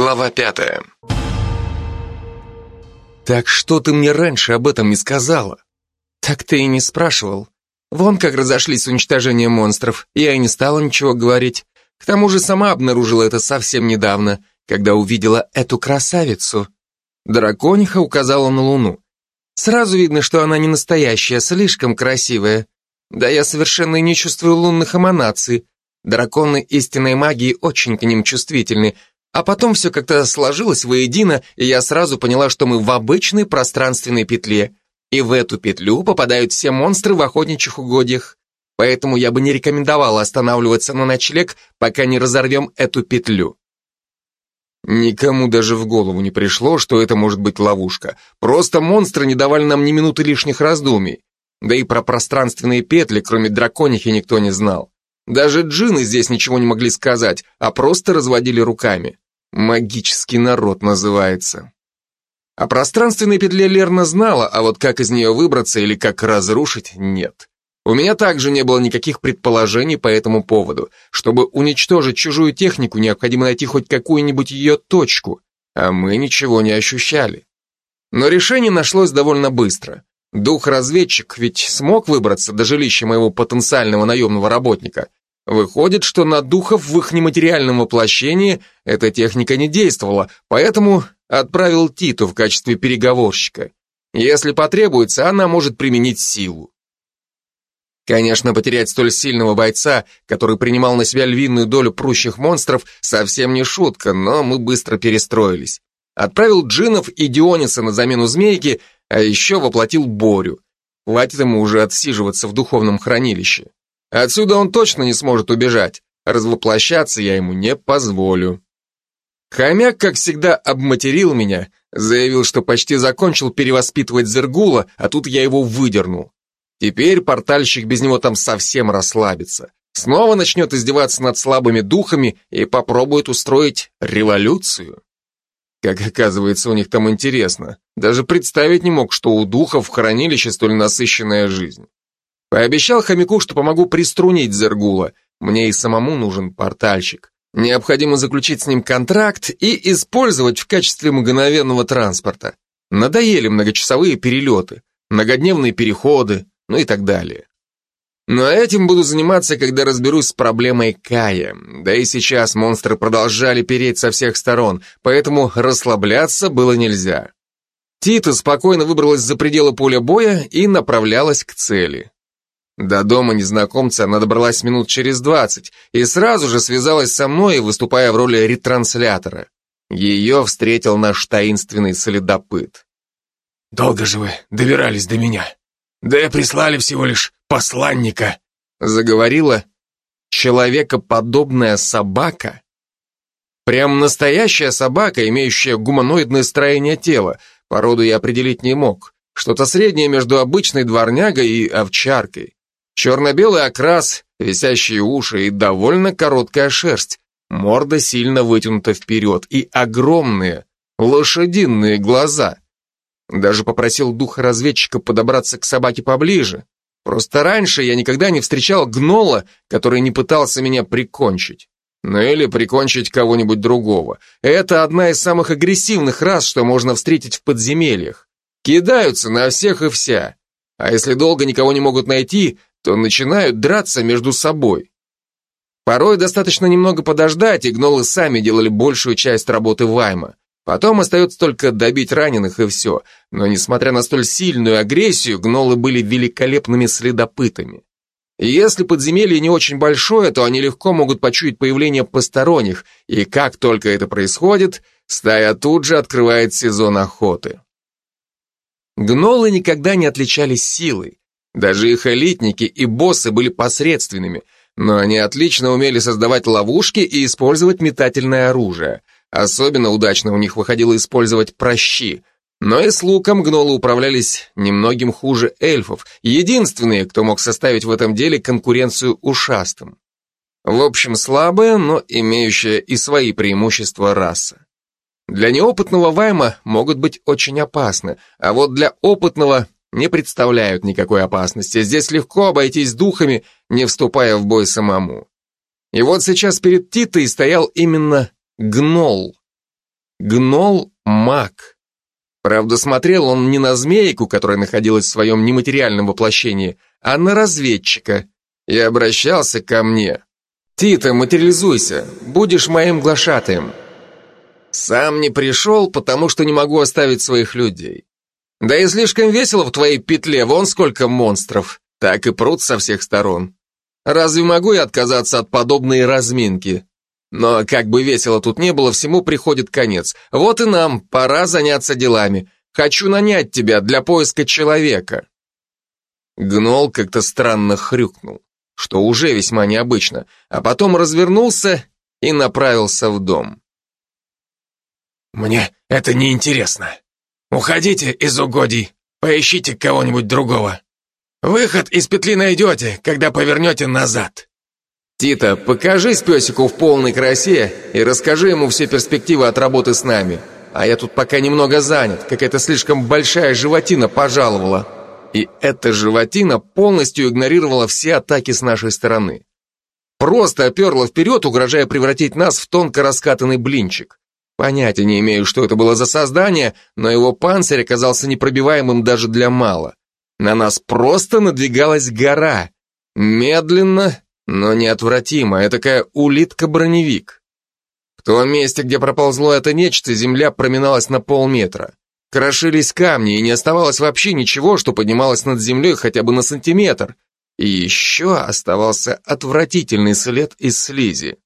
Глава пятая. «Так что ты мне раньше об этом не сказала?» «Так ты и не спрашивал. Вон как разошлись с уничтожением монстров, я и не стала ничего говорить. К тому же сама обнаружила это совсем недавно, когда увидела эту красавицу». Дракониха указала на луну. Сразу видно, что она не настоящая, слишком красивая. Да я совершенно не чувствую лунных эманаций. Драконы истинной магии очень к ним чувствительны, а потом все как-то сложилось воедино, и я сразу поняла, что мы в обычной пространственной петле, и в эту петлю попадают все монстры в охотничьих угодьях. Поэтому я бы не рекомендовала останавливаться на ночлег, пока не разорвем эту петлю. Никому даже в голову не пришло, что это может быть ловушка. Просто монстры не давали нам ни минуты лишних раздумий. Да и про пространственные петли, кроме драконихи, никто не знал. Даже джины здесь ничего не могли сказать, а просто разводили руками. Магический народ называется. О пространственной петле Лерна знала, а вот как из нее выбраться или как разрушить – нет. У меня также не было никаких предположений по этому поводу. Чтобы уничтожить чужую технику, необходимо найти хоть какую-нибудь ее точку, а мы ничего не ощущали. Но решение нашлось довольно быстро. Дух-разведчик ведь смог выбраться до жилища моего потенциального наемного работника. Выходит, что на духов в их нематериальном воплощении эта техника не действовала, поэтому отправил Титу в качестве переговорщика. Если потребуется, она может применить силу. Конечно, потерять столь сильного бойца, который принимал на себя львиную долю прущих монстров, совсем не шутка, но мы быстро перестроились. Отправил джинов и Диониса на замену змейки, а еще воплотил Борю. Хватит ему уже отсиживаться в духовном хранилище. Отсюда он точно не сможет убежать. Развоплощаться я ему не позволю. Хомяк, как всегда, обматерил меня, заявил, что почти закончил перевоспитывать Зергула, а тут я его выдернул. Теперь портальщик без него там совсем расслабится. Снова начнет издеваться над слабыми духами и попробует устроить революцию. Как оказывается, у них там интересно. Даже представить не мог, что у духов в хранилище столь насыщенная жизнь. Пообещал хомяку, что помогу приструнить Зергула. Мне и самому нужен портальщик. Необходимо заключить с ним контракт и использовать в качестве мгновенного транспорта. Надоели многочасовые перелеты, многодневные переходы, ну и так далее. Но этим буду заниматься, когда разберусь с проблемой Кая. Да и сейчас монстры продолжали переть со всех сторон, поэтому расслабляться было нельзя. Тита спокойно выбралась за пределы поля боя и направлялась к цели. До дома незнакомца она добралась минут через двадцать и сразу же связалась со мной, выступая в роли ретранслятора. Ее встретил наш таинственный следопыт. «Долго же вы добирались до меня?» Да и прислали всего лишь посланника», — заговорила человекоподобная собака. Прям настоящая собака, имеющая гуманоидное строение тела, породу я определить не мог. Что-то среднее между обычной дворнягой и овчаркой. Черно-белый окрас, висящие уши и довольно короткая шерсть. Морда сильно вытянута вперед и огромные лошадиные глаза. Даже попросил духа-разведчика подобраться к собаке поближе. Просто раньше я никогда не встречал гнола, который не пытался меня прикончить. Ну или прикончить кого-нибудь другого. Это одна из самых агрессивных рас, что можно встретить в подземельях. Кидаются на всех и вся. А если долго никого не могут найти, то начинают драться между собой. Порой достаточно немного подождать, и гнолы сами делали большую часть работы Вайма. Потом остается только добить раненых и все. Но несмотря на столь сильную агрессию, гнолы были великолепными следопытами. И если подземелье не очень большое, то они легко могут почуять появление посторонних, и как только это происходит, стая тут же открывает сезон охоты. Гнолы никогда не отличались силой. Даже их элитники и боссы были посредственными, но они отлично умели создавать ловушки и использовать метательное оружие – Особенно удачно у них выходило использовать прощи, но и с луком гнолы управлялись немногим хуже эльфов, единственные, кто мог составить в этом деле конкуренцию ушастым. В общем, слабая, но имеющая и свои преимущества раса. Для неопытного вайма могут быть очень опасны, а вот для опытного не представляют никакой опасности. Здесь легко обойтись духами, не вступая в бой самому. И вот сейчас перед Титой стоял именно гнол. Гнол маг. Правда, смотрел он не на змейку, которая находилась в своем нематериальном воплощении, а на разведчика, и обращался ко мне. «Тита, материализуйся, будешь моим глашатаем». Сам не пришел, потому что не могу оставить своих людей. Да и слишком весело в твоей петле, вон сколько монстров, так и прут со всех сторон. Разве могу я отказаться от подобной разминки? Но как бы весело тут не было, всему приходит конец. Вот и нам, пора заняться делами. Хочу нанять тебя для поиска человека. Гнол как-то странно хрюкнул, что уже весьма необычно, а потом развернулся и направился в дом. «Мне это не интересно. Уходите из угодий, поищите кого-нибудь другого. Выход из петли найдете, когда повернете назад». «Тита, покажись песику в полной красе и расскажи ему все перспективы от работы с нами. А я тут пока немного занят, какая-то слишком большая животина пожаловала». И эта животина полностью игнорировала все атаки с нашей стороны. Просто оперла вперед, угрожая превратить нас в тонко раскатанный блинчик. Понятия не имею, что это было за создание, но его панцирь оказался непробиваемым даже для мала. На нас просто надвигалась гора. Медленно, но неотвратимо, этакая улитка-броневик. В том месте, где проползло это нечто, земля проминалась на полметра. Крошились камни, и не оставалось вообще ничего, что поднималось над землей хотя бы на сантиметр. И еще оставался отвратительный след из слизи.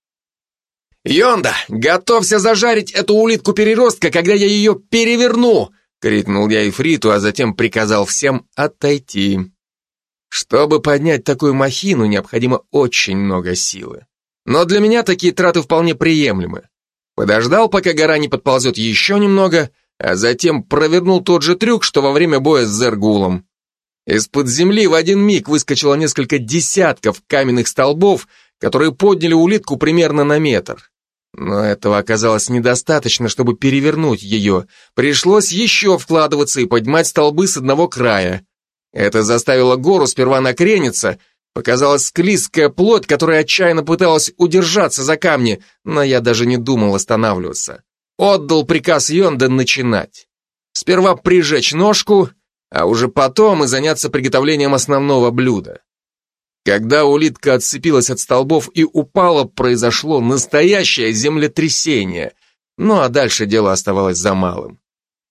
«Йонда, готовься зажарить эту улитку-переростка, когда я ее переверну!» — крикнул я Ифриту, а затем приказал всем отойти. Чтобы поднять такую махину, необходимо очень много силы. Но для меня такие траты вполне приемлемы. Подождал, пока гора не подползет еще немного, а затем провернул тот же трюк, что во время боя с Зергулом. Из-под земли в один миг выскочило несколько десятков каменных столбов, которые подняли улитку примерно на метр. Но этого оказалось недостаточно, чтобы перевернуть ее. Пришлось еще вкладываться и поднимать столбы с одного края. Это заставило гору сперва накрениться, показалась склизкая плоть, которая отчаянно пыталась удержаться за камни, но я даже не думал останавливаться. Отдал приказ Йонда начинать. Сперва прижечь ножку, а уже потом и заняться приготовлением основного блюда. Когда улитка отцепилась от столбов и упала, произошло настоящее землетрясение. Ну а дальше дело оставалось за малым.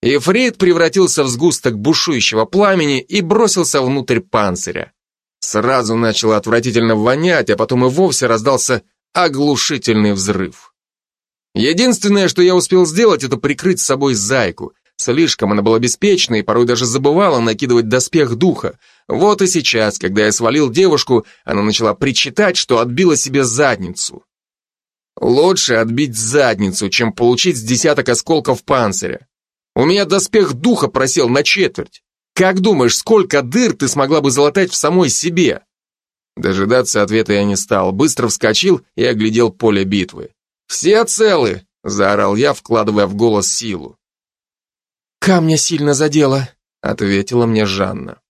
Ифрит превратился в сгусток бушующего пламени и бросился внутрь панциря. Сразу начало отвратительно вонять, а потом и вовсе раздался оглушительный взрыв. Единственное, что я успел сделать, это прикрыть с собой зайку. Слишком она была беспечна и порой даже забывала накидывать доспех духа. Вот и сейчас, когда я свалил девушку, она начала причитать, что отбила себе задницу. Лучше отбить задницу, чем получить с десяток осколков панциря. У меня доспех духа просел на четверть. Как думаешь, сколько дыр ты смогла бы залатать в самой себе? Дожидаться ответа я не стал, быстро вскочил и оглядел поле битвы. «Все целы!» — заорал я, вкладывая в голос силу. «Камня сильно задело», — ответила мне Жанна.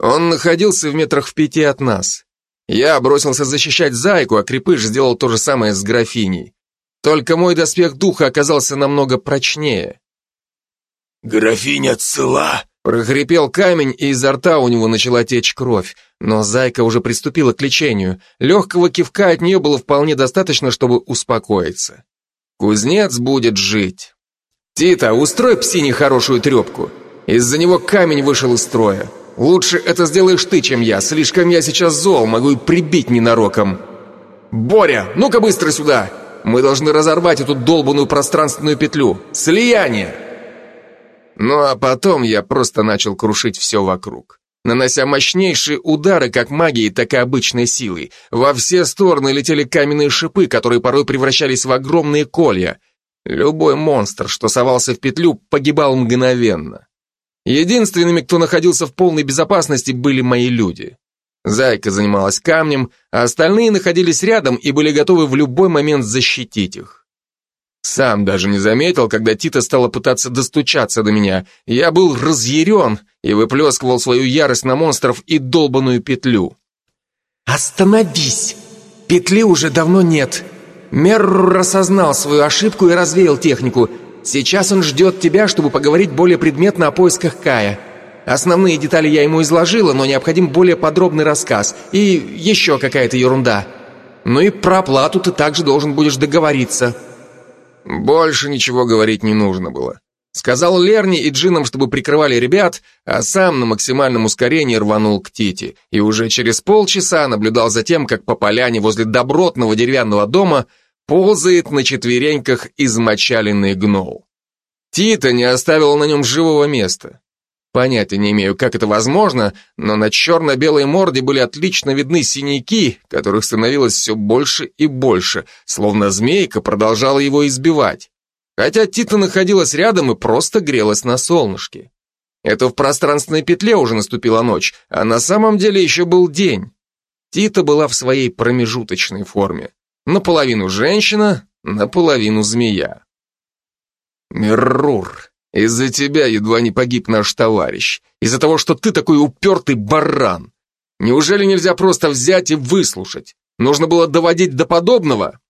Он находился в метрах в пяти от нас. Я бросился защищать зайку, а крепыш сделал то же самое с графиней. Только мой доспех духа оказался намного прочнее. «Графиня цела!» Прохрипел камень, и изо рта у него начала течь кровь. Но зайка уже приступила к лечению. Легкого кивка от нее было вполне достаточно, чтобы успокоиться. Кузнец будет жить. «Тита, устрой псине хорошую трепку. Из-за него камень вышел из строя. Лучше это сделаешь ты, чем я. Слишком я сейчас зол, могу и прибить ненароком». «Боря, ну-ка быстро сюда! Мы должны разорвать эту долбанную пространственную петлю. Слияние!» Ну а потом я просто начал крушить все вокруг, нанося мощнейшие удары как магией, так и обычной силой. Во все стороны летели каменные шипы, которые порой превращались в огромные колья. Любой монстр, что совался в петлю, погибал мгновенно. Единственными, кто находился в полной безопасности, были мои люди. Зайка занималась камнем, а остальные находились рядом и были готовы в любой момент защитить их. Сам даже не заметил, когда Тита стала пытаться достучаться до меня. Я был разъярен и выплескивал свою ярость на монстров и долбаную петлю. «Остановись! Петли уже давно нет. Мерр осознал свою ошибку и развеял технику. Сейчас он ждет тебя, чтобы поговорить более предметно о поисках Кая. Основные детали я ему изложила, но необходим более подробный рассказ. И еще какая-то ерунда. Ну и про оплату ты также должен будешь договориться». Больше ничего говорить не нужно было. Сказал Лерни и Джинам, чтобы прикрывали ребят, а сам на максимальном ускорении рванул к Тити. И уже через полчаса наблюдал за тем, как по поляне возле добротного деревянного дома ползает на четвереньках измочаленный гнол. Тита не оставил на нем живого места. Понятия не имею, как это возможно, но на черно-белой морде были отлично видны синяки, которых становилось все больше и больше, словно змейка продолжала его избивать. Хотя Тита находилась рядом и просто грелась на солнышке. Это в пространственной петле уже наступила ночь, а на самом деле еще был день. Тита была в своей промежуточной форме. Наполовину женщина, наполовину змея. Миррур, из-за тебя едва не погиб наш товарищ. Из-за того, что ты такой упертый баран. Неужели нельзя просто взять и выслушать? Нужно было доводить до подобного?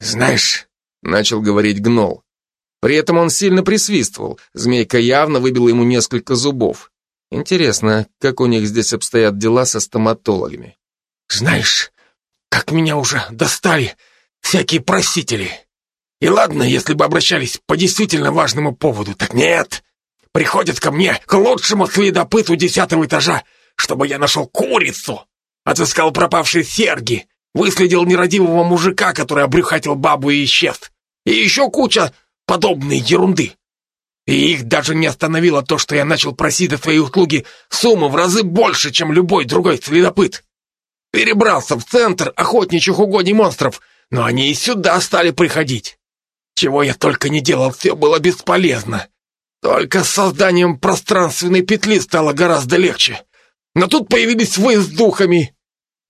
Знаешь, начал говорить гнол. При этом он сильно присвистывал. Змейка явно выбила ему несколько зубов. Интересно, как у них здесь обстоят дела со стоматологами. Знаешь, как меня уже достали всякие просители. И ладно, если бы обращались по действительно важному поводу, так нет. Приходят ко мне, к лучшему следопыту десятого этажа, чтобы я нашел курицу, отыскал пропавшие серьги, выследил нерадивого мужика, который обрюхатил бабу и исчез. И еще куча подобной ерунды. И их даже не остановило то, что я начал просить до своей услуги сумму в разы больше, чем любой другой следопыт. Перебрался в центр охотничьих угодий монстров, но они и сюда стали приходить. Чего я только не делал, все было бесполезно. Только с созданием пространственной петли стало гораздо легче. Но тут появились вы с духами.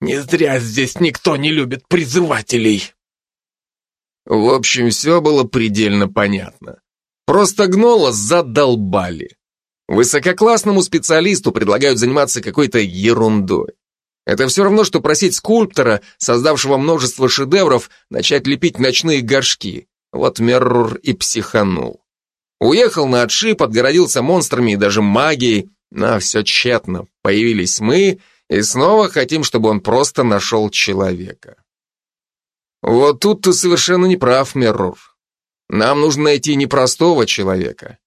Не зря здесь никто не любит призывателей. В общем, все было предельно понятно. Просто гнола задолбали. Высококлассному специалисту предлагают заниматься какой-то ерундой. Это все равно, что просить скульптора, создавшего множество шедевров, начать лепить ночные горшки. Вот Меррур и психанул. Уехал на отшиб, отгородился монстрами и даже магией, но все тщетно. Появились мы, и снова хотим, чтобы он просто нашел человека. Вот тут ты совершенно не прав, Меррур. Нам нужно найти непростого человека.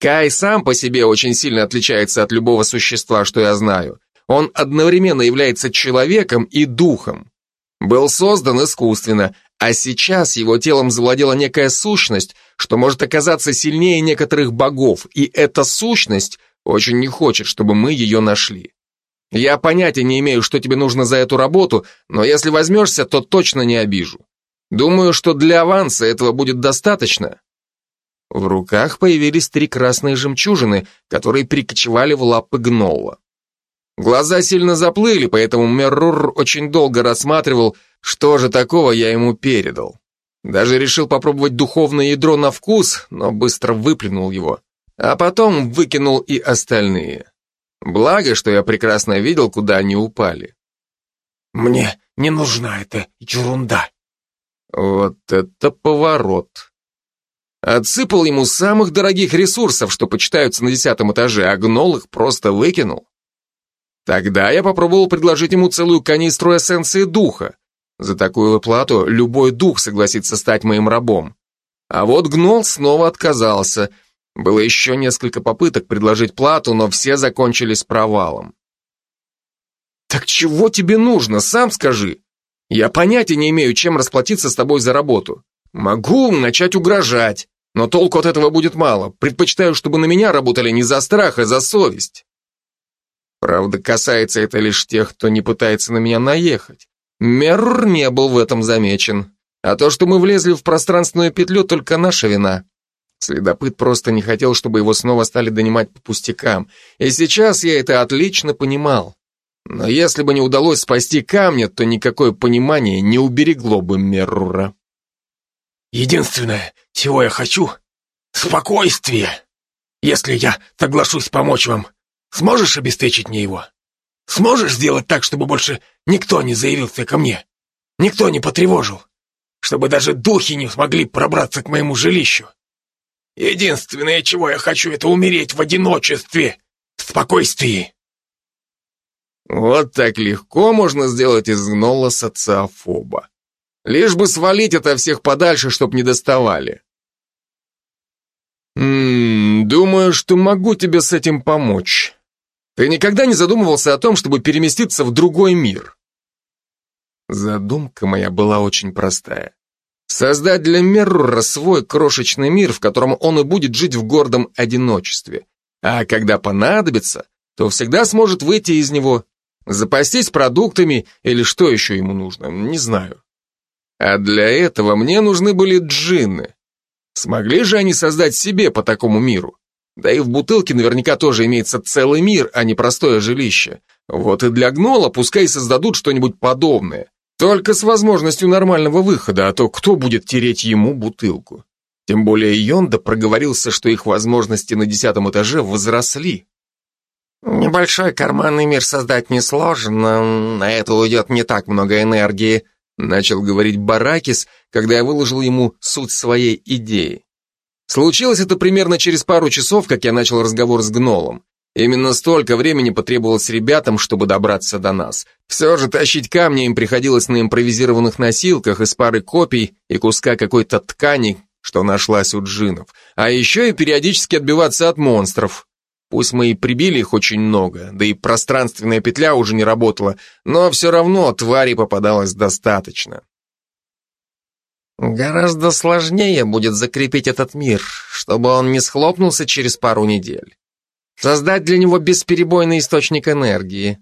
Кай сам по себе очень сильно отличается от любого существа, что я знаю. Он одновременно является человеком и духом. Был создан искусственно, а сейчас его телом завладела некая сущность, что может оказаться сильнее некоторых богов, и эта сущность очень не хочет, чтобы мы ее нашли. Я понятия не имею, что тебе нужно за эту работу, но если возьмешься, то точно не обижу. Думаю, что для аванса этого будет достаточно. В руках появились три красные жемчужины, которые перекочевали в лапы гнола. Глаза сильно заплыли, поэтому Меррур очень долго рассматривал, что же такого я ему передал. Даже решил попробовать духовное ядро на вкус, но быстро выплюнул его. А потом выкинул и остальные. Благо, что я прекрасно видел, куда они упали. «Мне не нужна эта ерунда». Вот это поворот. Отсыпал ему самых дорогих ресурсов, что почитаются на десятом этаже, а гнол их просто выкинул. Тогда я попробовал предложить ему целую канистру эссенции духа. За такую плату любой дух согласится стать моим рабом. А вот гнол снова отказался. Было еще несколько попыток предложить плату, но все закончились провалом. «Так чего тебе нужно, сам скажи? Я понятия не имею, чем расплатиться с тобой за работу. Могу начать угрожать, но толку от этого будет мало. Предпочитаю, чтобы на меня работали не за страх, а за совесть. Правда, касается это лишь тех, кто не пытается на меня наехать. Мерр не был в этом замечен. А то, что мы влезли в пространственную петлю, только наша вина. Следопыт просто не хотел, чтобы его снова стали донимать по пустякам. И сейчас я это отлично понимал. Но если бы не удалось спасти камня, то никакое понимание не уберегло бы Меррура. Единственное, чего я хочу — спокойствие. Если я соглашусь помочь вам, Сможешь обеспечить мне его? Сможешь сделать так, чтобы больше никто не заявился ко мне? Никто не потревожил? чтобы даже духи не смогли пробраться к моему жилищу. Единственное, чего я хочу, это умереть в одиночестве, в спокойствии. Вот так легко можно сделать из гнола социофоба. Лишь бы свалить это всех подальше, чтоб не доставали. Ммм, думаю, что могу тебе с этим помочь. Ты никогда не задумывался о том, чтобы переместиться в другой мир? Задумка моя была очень простая. Создать для Меррура свой крошечный мир, в котором он и будет жить в гордом одиночестве. А когда понадобится, то всегда сможет выйти из него, запастись продуктами или что еще ему нужно, не знаю. А для этого мне нужны были джинны. Смогли же они создать себе по такому миру? Да и в бутылке наверняка тоже имеется целый мир, а не простое жилище. Вот и для гнола пускай создадут что-нибудь подобное. Только с возможностью нормального выхода, а то кто будет тереть ему бутылку? Тем более Йонда проговорился, что их возможности на десятом этаже возросли. «Небольшой карманный мир создать несложно, на это уйдет не так много энергии», начал говорить Баракис, когда я выложил ему суть своей идеи. Случилось это примерно через пару часов, как я начал разговор с гнолом. Именно столько времени потребовалось ребятам, чтобы добраться до нас. Все же тащить камни им приходилось на импровизированных носилках из пары копий и куска какой-то ткани, что нашлась у джинов. А еще и периодически отбиваться от монстров. Пусть мы и прибили их очень много, да и пространственная петля уже не работала, но все равно тварей попадалось достаточно. Гораздо сложнее будет закрепить этот мир, чтобы он не схлопнулся через пару недель. Создать для него бесперебойный источник энергии.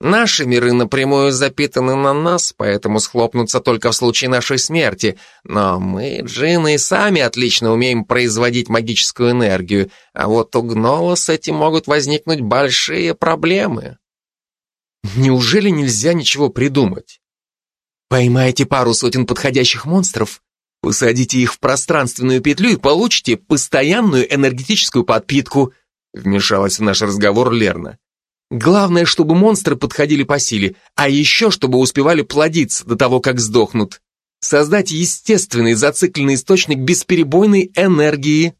Наши миры напрямую запитаны на нас, поэтому схлопнутся только в случае нашей смерти. Но мы, джинны, сами отлично умеем производить магическую энергию, а вот у гнола с этим могут возникнуть большие проблемы. Неужели нельзя ничего придумать? Поймайте пару сотен подходящих монстров, посадите их в пространственную петлю и получите постоянную энергетическую подпитку – Вмешалась в наш разговор Лерна. Главное, чтобы монстры подходили по силе, а еще чтобы успевали плодиться до того, как сдохнут. Создать естественный зацикленный источник бесперебойной энергии.